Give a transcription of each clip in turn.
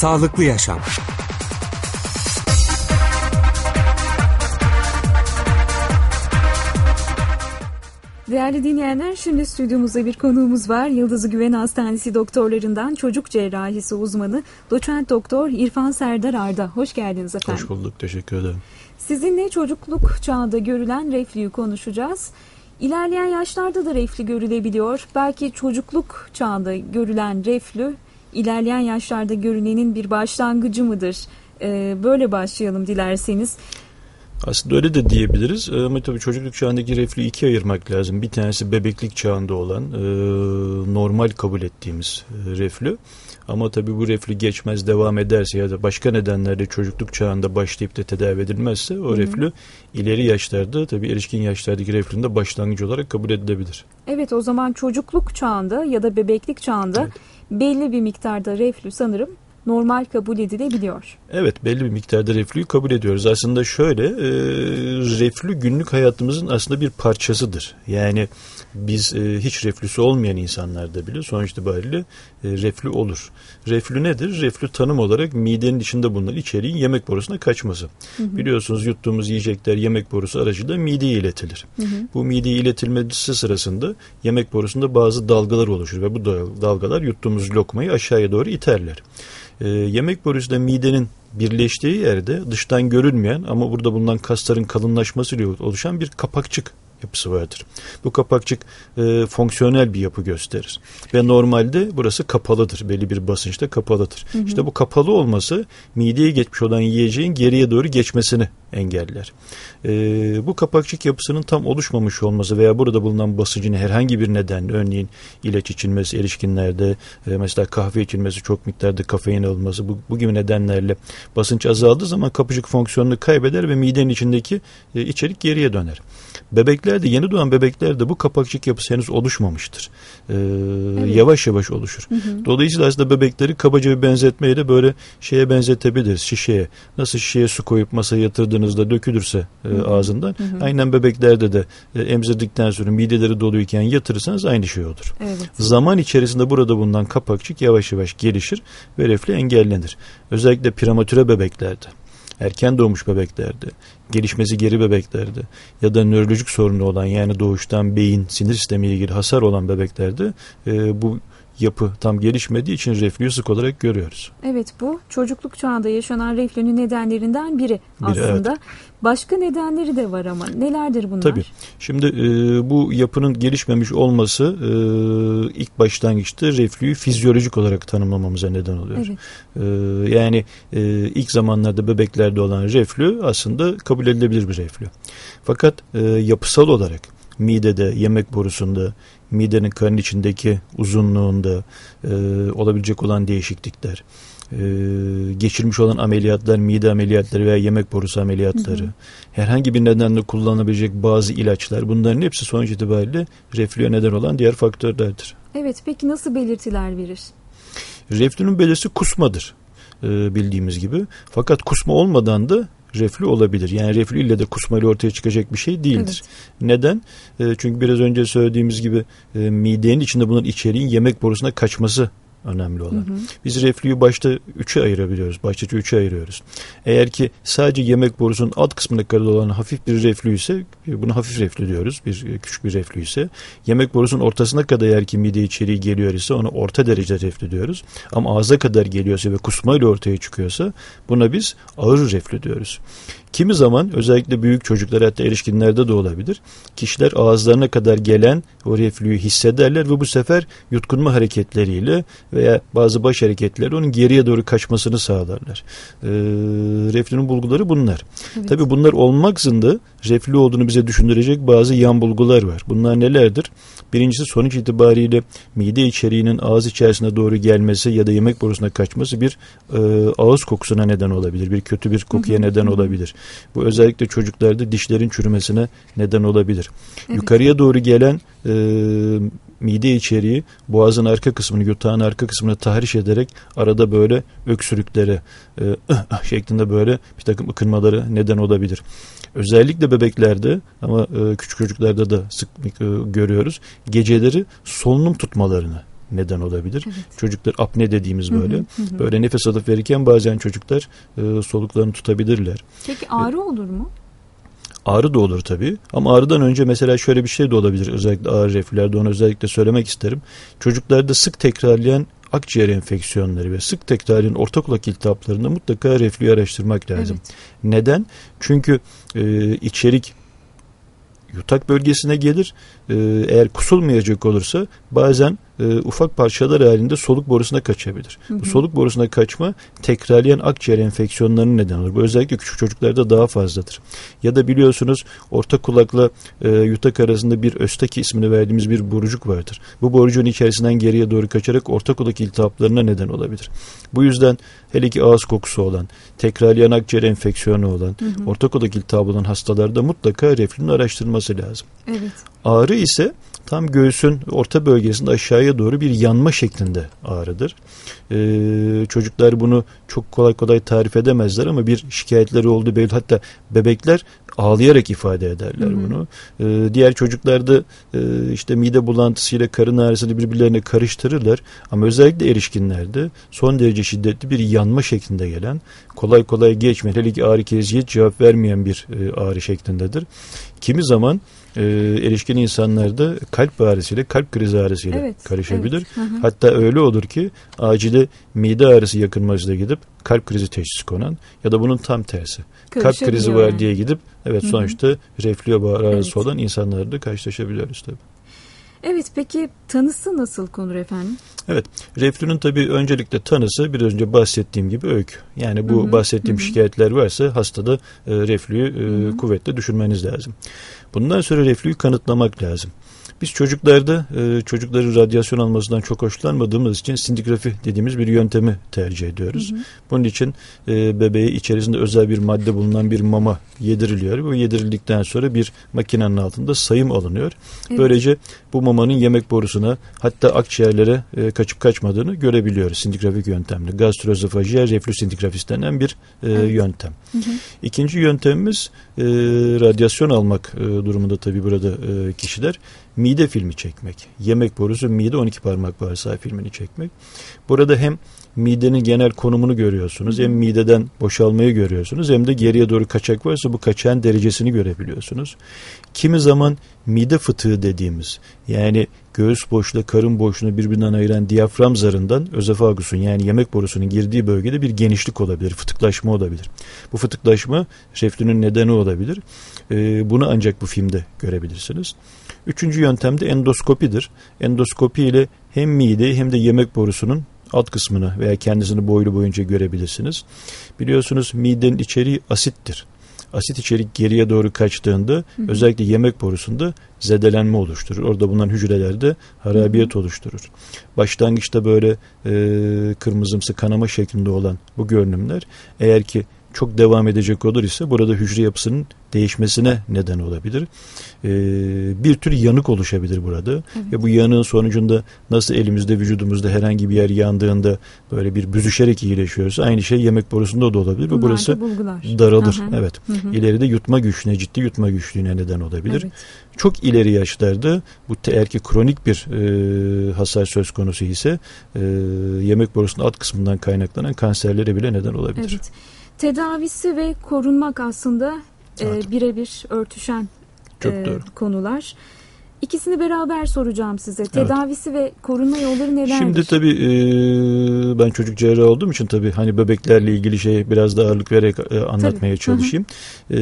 Sağlıklı Yaşam Değerli dinleyenler şimdi stüdyomuzda bir konuğumuz var. Yıldızı Güven Hastanesi doktorlarından çocuk cerrahisi uzmanı doçent doktor İrfan Serdar Arda. Hoş geldiniz efendim. Hoş bulduk teşekkür ederim. Sizinle çocukluk çağında görülen reflüyü konuşacağız. İlerleyen yaşlarda da reflü görülebiliyor. Belki çocukluk çağında görülen reflü ilerleyen yaşlarda görünenin bir başlangıcı mıdır? Ee, böyle başlayalım dilerseniz. Aslında öyle de diyebiliriz ee, ama tabii çocukluk çağındaki reflü ikiye ayırmak lazım. Bir tanesi bebeklik çağında olan e, normal kabul ettiğimiz e, reflü. Ama tabii bu reflü geçmez devam ederse ya da başka nedenlerle çocukluk çağında başlayıp da tedavi edilmezse o Hı-hı. reflü ileri yaşlarda tabii erişkin yaşlardaki reflünün de başlangıcı olarak kabul edilebilir. Evet o zaman çocukluk çağında ya da bebeklik çağında evet. Belli bir miktarda reflü sanırım normal kabul edilebiliyor. Evet belli bir miktarda reflüyü kabul ediyoruz. Aslında şöyle e, reflü günlük hayatımızın aslında bir parçasıdır. Yani biz e, hiç reflüsü olmayan insanlarda bile sonuç itibariyle e, reflü olur. Reflü nedir? Reflü tanım olarak midenin içinde bulunan içeriğin yemek borusuna kaçması. Hı hı. Biliyorsunuz yuttuğumuz yiyecekler yemek borusu aracılığıyla mideye iletilir. Hı hı. Bu mideye iletilmesi sırasında yemek borusunda bazı dalgalar oluşur ve bu dalgalar yuttuğumuz lokmayı aşağıya doğru iterler. E, yemek borusuyla midenin birleştiği yerde dıştan görünmeyen ama burada bulunan kasların kalınlaşmasıyla oluşan bir kapakçık yapısı vardır. Bu kapakçık e, fonksiyonel bir yapı gösterir. Ve normalde burası kapalıdır. Belli bir basınçta kapalıdır. Hı hı. İşte bu kapalı olması mideye geçmiş olan yiyeceğin geriye doğru geçmesini engeller. E, bu kapakçık yapısının tam oluşmamış olması veya burada bulunan basıncın herhangi bir nedenle örneğin ilaç içilmesi erişkinlerde e, mesela kahve içilmesi çok miktarda kafein alınması bu, bu gibi nedenlerle basınç azaldığı zaman kapıcık fonksiyonunu kaybeder ve midenin içindeki e, içerik geriye döner. Bebeklerde yeni doğan bebeklerde bu kapakçık yapısı henüz oluşmamıştır. Ee, evet. Yavaş yavaş oluşur. Hı hı. Dolayısıyla aslında bebekleri kabaca bir benzetmeyle böyle şeye benzetebiliriz şişeye. Nasıl şişeye su koyup masaya yatırdığınızda dökülürse e, hı hı. ağzından hı hı. aynen bebeklerde de e, emzirdikten sonra mideleri doluyken yatırırsanız aynı şey olur. Evet. Zaman içerisinde burada bulunan kapakçık yavaş yavaş gelişir ve reflü engellenir. Özellikle prematüre bebeklerde erken doğmuş bebeklerde, gelişmesi geri bebeklerde ya da nörolojik sorunu olan yani doğuştan beyin, sinir sistemiyle ilgili hasar olan bebeklerde e, bu yapı tam gelişmediği için reflüyü sık olarak görüyoruz. Evet bu çocukluk çağında yaşanan reflünün nedenlerinden biri, biri aslında. Evet. Başka nedenleri de var ama nelerdir bunlar? Tabii. Şimdi e, bu yapının gelişmemiş olması e, ilk başlangıçta reflüyü fizyolojik olarak tanımlamamıza neden oluyor. Evet. E, yani e, ilk zamanlarda bebeklerde olan reflü aslında kabul edilebilir bir reflü. Fakat e, yapısal olarak midede, yemek borusunda, midenin karın içindeki uzunluğunda e, olabilecek olan değişiklikler, e, geçirmiş olan ameliyatlar, mide ameliyatları veya yemek borusu ameliyatları, hı hı. herhangi bir nedenle kullanılabilecek bazı ilaçlar bunların hepsi sonuç itibariyle reflüye neden olan diğer faktörlerdir. Evet peki nasıl belirtiler verir? Reflünün belirtisi kusmadır e, bildiğimiz gibi. Fakat kusma olmadan da reflü olabilir. Yani reflü ile de kusmayla ortaya çıkacak bir şey değildir. Evet. Neden? E, çünkü biraz önce söylediğimiz gibi e, midenin içinde bulunan içeriğin yemek borusuna kaçması önemli olan. Hı hı. Biz reflüyü başta üçe ayırabiliyoruz. Başta üçe ayırıyoruz. Eğer ki sadece yemek borusunun alt kısmında kadar olan hafif bir reflü ise bunu hafif reflü diyoruz. Bir e, küçük bir reflü ise yemek borusunun ortasına kadar eğer ki mide içeriği geliyor ise ona orta derece reflü diyoruz. Ama ağza kadar geliyorsa ve kusmayla ortaya çıkıyorsa buna biz ağır reflü diyoruz. Kimi zaman özellikle büyük çocuklar hatta erişkinlerde de olabilir. Kişiler ağızlarına kadar gelen o reflüyü hissederler ve bu sefer yutkunma hareketleriyle veya bazı baş hareketleri onun geriye doğru kaçmasını sağlarlar. Ee, reflünün bulguları bunlar. Evet. Tabii bunlar olmaksızın reflü olduğunu bize düşündürecek bazı yan bulgular var. Bunlar nelerdir? Birincisi sonuç itibariyle mide içeriğinin ağız içerisine doğru gelmesi ya da yemek borusuna kaçması bir e, ağız kokusuna neden olabilir. Bir kötü bir kokuya neden olabilir. Bu özellikle çocuklarda dişlerin çürümesine neden olabilir. Evet. Yukarıya doğru gelen e, mide içeriği boğazın arka kısmını, yutağın arka kısmını tahriş ederek arada böyle öksürüklere e, şeklinde böyle bir takım ıkınmaları neden olabilir. Özellikle bebeklerde ama e, küçük çocuklarda da sık e, görüyoruz. Geceleri solunum tutmalarını neden olabilir. Evet. Çocuklar apne dediğimiz böyle. Hı hı hı. Böyle nefes alıp verirken bazen çocuklar e, soluklarını tutabilirler. Peki ağrı e, olur mu? Ağrı da olur tabii. Ama ağrıdan önce mesela şöyle bir şey de olabilir. Özellikle ağrı reflülerde onu özellikle söylemek isterim. Çocuklarda sık tekrarlayan akciğer enfeksiyonları ve sık tekrarlayan orta kulak iltihaplarında mutlaka reflüyü araştırmak lazım. Evet. Neden? Çünkü e, içerik yutak bölgesine gelir. E, eğer kusulmayacak olursa bazen e, ufak parçalar halinde soluk borusuna kaçabilir. Hı hı. Bu soluk borusuna kaçma tekrarlayan akciğer enfeksiyonlarının neden olur. Bu özellikle küçük çocuklarda daha fazladır. Ya da biliyorsunuz orta kulakla e, yutak arasında bir östaki ismini verdiğimiz bir borucuk vardır. Bu borucuğun içerisinden geriye doğru kaçarak orta kulak iltihaplarına neden olabilir. Bu yüzden hele ki ağız kokusu olan, tekrarlayan akciğer enfeksiyonu olan, hı hı. orta kulak iltihabı olan hastalarda mutlaka reflünün araştırılması lazım. Evet. Ağrı ise tam göğsün orta bölgesinde aşağıya doğru bir yanma şeklinde ağrıdır. Ee, çocuklar bunu çok kolay kolay tarif edemezler ama bir şikayetleri oldu belli. Hatta bebekler ağlayarak ifade ederler hı hı. bunu. Ee, diğer çocuklarda e, işte mide bulantısıyla karın ağrısını birbirlerine karıştırırlar. Ama özellikle erişkinlerde son derece şiddetli bir yanma şeklinde gelen, kolay kolay geçmeyen, hele ki ağrı kesici cevap vermeyen bir e, ağrı şeklindedir. Kimi zaman e, erişkin insanlarda kalp ağrısıyla, kalp krizi ağrısıyla evet, karışabilir. Evet. Hatta öyle olur ki acile mide ağrısı yakınmacıda gidip kalp krizi teşhisi konan ya da bunun tam tersi. Kalp krizi var diye gidip evet sonuçta hı hı. reflü ağrısı evet. olan insanlarla karşılaşabiliyoruz tabii. Evet peki tanısı nasıl konur efendim? Evet reflünün tabii öncelikle tanısı biraz önce bahsettiğim gibi öykü. Yani bu hı hı, bahsettiğim hı. şikayetler varsa hastada e, reflüyü e, kuvvetle düşünmeniz lazım. Bundan sonra reflüyü kanıtlamak lazım. Biz çocuklarda e, çocukların radyasyon almasından çok hoşlanmadığımız için sindigrafi dediğimiz bir yöntemi tercih ediyoruz. Hı hı. Bunun için e, bebeğe içerisinde özel bir madde bulunan bir mama yediriliyor. Bu yedirildikten sonra bir makinenin altında sayım alınıyor. Evet. Böylece bu mamanın yemek borusuna hatta akciğerlere e, kaçıp kaçmadığını görebiliyoruz sindigrafik yöntemle. Gastroözofajiyel reflüs sindigrafis denen bir e, evet. yöntem. Hı hı. İkinci yöntemimiz e, radyasyon almak e, durumunda tabii burada e, kişiler mide filmi çekmek. Yemek borusu mide 12 parmak bağırsağı filmini çekmek. Burada hem midenin genel konumunu görüyorsunuz. Hem mideden boşalmayı görüyorsunuz hem de geriye doğru kaçak varsa bu kaçağın derecesini görebiliyorsunuz. Kimi zaman mide fıtığı dediğimiz yani göğüs boşluğu karın boşluğunu birbirinden ayıran diyafram zarından özefagusun yani yemek borusunun girdiği bölgede bir genişlik olabilir, fıtıklaşma olabilir. Bu fıtıklaşma reflünün nedeni olabilir. Ee, bunu ancak bu filmde görebilirsiniz. Üçüncü yöntem de endoskopidir. Endoskopi ile hem mide hem de yemek borusunun alt kısmını veya kendisini boylu boyunca görebilirsiniz. Biliyorsunuz midenin içeriği asittir. Asit içerik geriye doğru kaçtığında hı hı. özellikle yemek borusunda zedelenme oluşturur. Orada bulunan hücrelerde harabiyet hı hı. oluşturur. Başlangıçta böyle e, kırmızımsı kanama şeklinde olan bu görünümler eğer ki çok devam edecek olur ise burada hücre yapısının değişmesine neden olabilir. Ee, bir tür yanık oluşabilir burada evet. ve bu yanığın sonucunda nasıl elimizde vücudumuzda herhangi bir yer yandığında böyle bir büzüşerek iyileşiyoruz. Aynı şey yemek borusunda da olabilir ve burası daralır. Aha. Evet. Hı hı. İleride yutma güçlüğüne, ciddi yutma güçlüğüne neden olabilir. Evet. Çok ileri yaşlarda bu eğer ki kronik bir e, hasar söz konusu ise e, yemek borusunun alt kısmından kaynaklanan kanserlere bile neden olabilir. Evet. Tedavisi ve korunmak aslında evet. e, birebir örtüşen Çok e, konular. İkisini beraber soracağım size. Evet. Tedavisi ve korunma yolları nelerdir? Şimdi tabii e, ben çocuk cerrahı olduğum için tabii hani bebeklerle ilgili şey biraz da ağırlık vererek e, anlatmaya tabii. çalışayım. E,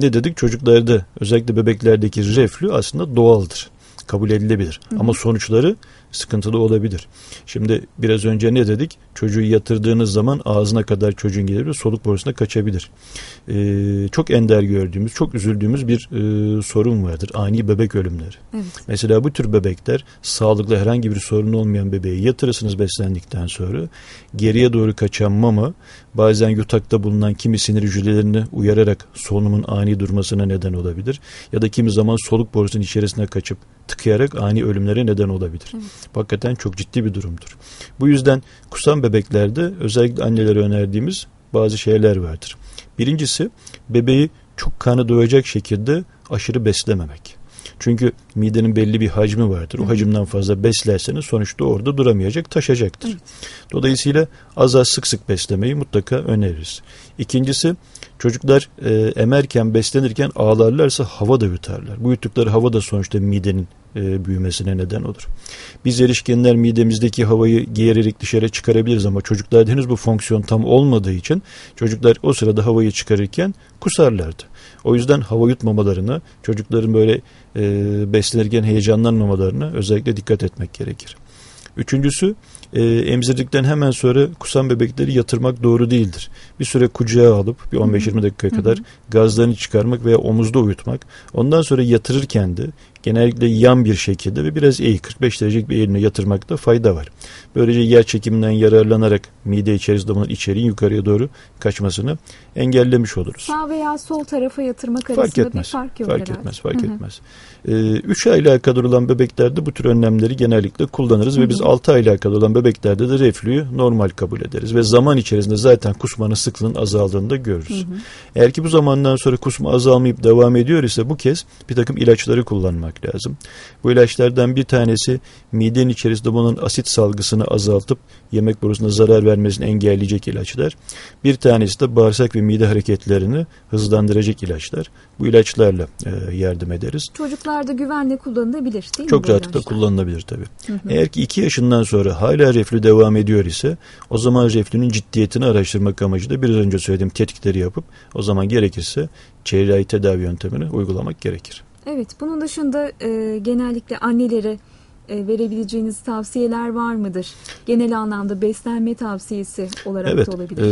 ne dedik? Çocuklarda özellikle bebeklerdeki reflü aslında doğaldır. Kabul edilebilir. Hı hı. Ama sonuçları sıkıntılı olabilir. Şimdi biraz önce ne dedik? Çocuğu yatırdığınız zaman ağzına kadar çocuğun ve soluk borusuna kaçabilir. Ee, çok ender gördüğümüz, çok üzüldüğümüz bir e, sorun vardır. Ani bebek ölümleri. Evet. Mesela bu tür bebekler sağlıklı herhangi bir sorun olmayan bebeği yatırırsınız beslendikten sonra geriye doğru kaçan mama bazen yutakta bulunan kimi sinir hücrelerini uyararak solunumun ani durmasına neden olabilir. Ya da kimi zaman soluk borusunun içerisine kaçıp tıkayarak ani ölümlere neden olabilir. Evet. Hakikaten çok ciddi bir durumdur. Bu yüzden kusan bebeklerde özellikle annelere önerdiğimiz bazı şeyler vardır. Birincisi bebeği çok kanı doyacak şekilde aşırı beslememek. Çünkü midenin belli bir hacmi vardır. O hacimden fazla beslerseniz sonuçta orada duramayacak, taşacaktır. Evet. Dolayısıyla az az sık sık beslemeyi mutlaka öneririz. İkincisi çocuklar e, emerken, beslenirken ağlarlarsa hava da yutarlar. Bu yuttukları hava da sonuçta midenin e, büyümesine neden olur. Biz erişkinler midemizdeki havayı giyerek dışarı çıkarabiliriz ama çocuklarda henüz bu fonksiyon tam olmadığı için çocuklar o sırada havayı çıkarırken kusarlardı. O yüzden hava yutmamalarına, çocukların böyle e, beslenirken heyecanlanmamalarına özellikle dikkat etmek gerekir. Üçüncüsü e, emzirdikten hemen sonra kusan bebekleri yatırmak doğru değildir. Bir süre kucağa alıp bir 15-20 dakika kadar gazlarını çıkarmak veya omuzda uyutmak. Ondan sonra yatırırken de genellikle yan bir şekilde ve biraz eğik 45 derecelik bir eğilimle yatırmakta fayda var. Böylece yer çekiminden yararlanarak mide içerisinde bunun içeriğin yukarıya doğru kaçmasını engellemiş oluruz. Sağ veya sol tarafa yatırmak arasında fark etmez, bir fark yok Fark herhalde. etmez, fark Hı-hı. etmez. 3 ee, ayla kadar olan bebeklerde bu tür önlemleri genellikle kullanırız Hı-hı. ve biz 6 ayla kadar olan bebeklerde de reflüyü normal kabul ederiz ve zaman içerisinde zaten kusmanın sıklığının azaldığını da görürüz. Hı-hı. Eğer ki bu zamandan sonra kusma azalmayıp devam ediyor ise bu kez bir takım ilaçları kullanmak lazım. Bu ilaçlardan bir tanesi midenin içerisinde bulunan asit salgısını azaltıp yemek borusuna zarar vermesini engelleyecek ilaçlar. Bir tanesi de bağırsak ve mide hareketlerini hızlandıracak ilaçlar. Bu ilaçlarla e, yardım ederiz. Çocuklarda güvenle kullanılabilir değil mi? Çok rahatlıkla kullanılabilir tabii. Hı hı. Eğer ki iki yaşından sonra hala reflü devam ediyor ise o zaman reflünün ciddiyetini araştırmak amacıyla biraz önce söylediğim tetkikleri yapıp o zaman gerekirse cerrahi tedavi yöntemini uygulamak gerekir. Evet bunun dışında e, genellikle annelere verebileceğiniz tavsiyeler var mıdır? Genel anlamda beslenme tavsiyesi olarak evet, da olabilir.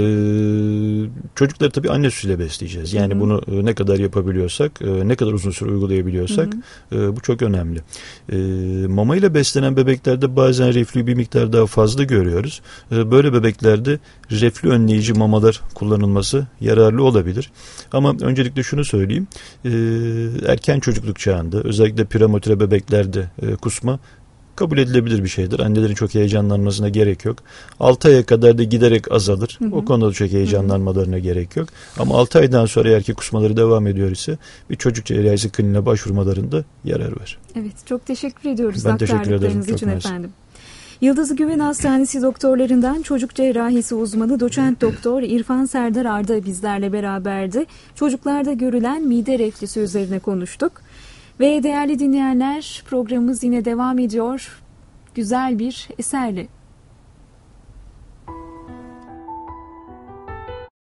E, çocukları tabii anne sütüyle besleyeceğiz. Yani Hı-hı. bunu e, ne kadar yapabiliyorsak, e, ne kadar uzun süre uygulayabiliyorsak e, bu çok önemli. E, mama ile beslenen bebeklerde bazen reflü bir miktar daha fazla görüyoruz. E, böyle bebeklerde reflü önleyici mamalar kullanılması yararlı olabilir. Ama öncelikle şunu söyleyeyim. E, erken çocukluk çağında özellikle prematüre bebeklerde e, kusma kabul edilebilir bir şeydir. Annelerin çok heyecanlanmasına gerek yok. 6 aya kadar da giderek azalır. Hı hı. O konuda çok heyecanlanmalarına hı hı. gerek yok. Ama 6 aydan sonra eğer ki kusmaları devam ediyor ise bir çocuk cerrahisi kliniğine başvurmalarında yarar var. Evet çok teşekkür ediyoruz. Ben teşekkür ederim. için mersi. efendim. Yıldızı Güven Hastanesi doktorlarından çocuk cerrahisi uzmanı doçent doktor İrfan Serdar Arda bizlerle beraberdi. Çocuklarda görülen mide reflüsü üzerine konuştuk. Ve değerli dinleyenler programımız yine devam ediyor. Güzel bir eserle